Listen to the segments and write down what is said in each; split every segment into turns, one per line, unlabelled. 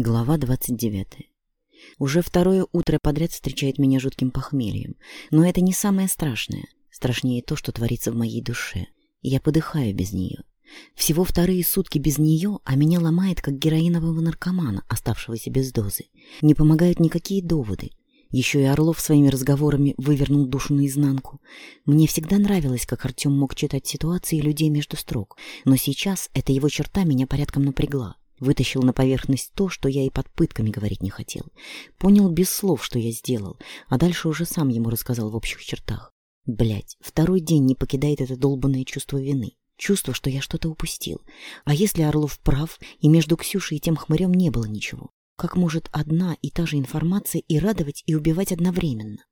Глава 29. Уже второе утро подряд встречает меня жутким похмельем. Но это не самое страшное. Страшнее то, что творится в моей душе. Я подыхаю без нее. Всего вторые сутки без нее, а меня ломает, как героинового наркомана, оставшегося без дозы. Не помогают никакие доводы. Еще и Орлов своими разговорами вывернул душу наизнанку. Мне всегда нравилось, как Артем мог читать ситуации людей между строк, но сейчас эта его черта меня порядком напрягла. Вытащил на поверхность то, что я и под пытками говорить не хотел. Понял без слов, что я сделал, а дальше уже сам ему рассказал в общих чертах. Блять, второй день не покидает это долбанное чувство вины. Чувство, что я что-то упустил. А если Орлов прав, и между Ксюшей и тем хмырем не было ничего? Как может одна и та же информация и радовать, и убивать одновременно?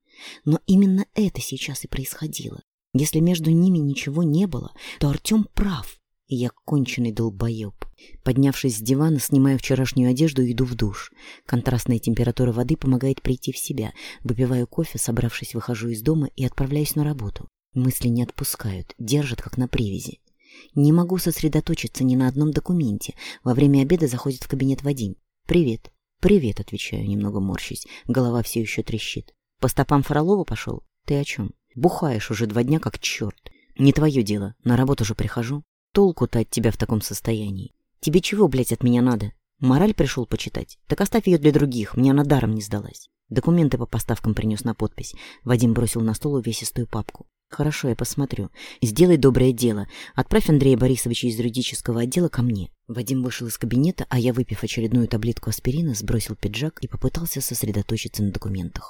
Но именно это сейчас и происходило. Если между ними ничего не было, то Артем прав. И я конченый долбоеб. Поднявшись с дивана, снимаю вчерашнюю одежду и иду в душ. Контрастная температура воды помогает прийти в себя. Выпиваю кофе, собравшись, выхожу из дома и отправляюсь на работу. Мысли не отпускают, держат как на привязи. Не могу сосредоточиться ни на одном документе. Во время обеда заходит в кабинет Вадим. «Привет». «Привет», — отвечаю, немного морщись. Голова все еще трещит. «По стопам Фролова пошел? Ты о чем? Бухаешь уже два дня как черт. Не твое дело. На работу же прихожу» толку-то от тебя в таком состоянии? Тебе чего, блядь, от меня надо? Мораль пришел почитать? Так оставь ее для других, мне она даром не сдалась. Документы по поставкам принес на подпись. Вадим бросил на стол увесистую папку. «Хорошо, я посмотрю. Сделай доброе дело. Отправь Андрея Борисовича из юридического отдела ко мне». Вадим вышел из кабинета, а я, выпив очередную таблетку аспирина, сбросил пиджак и попытался сосредоточиться на документах.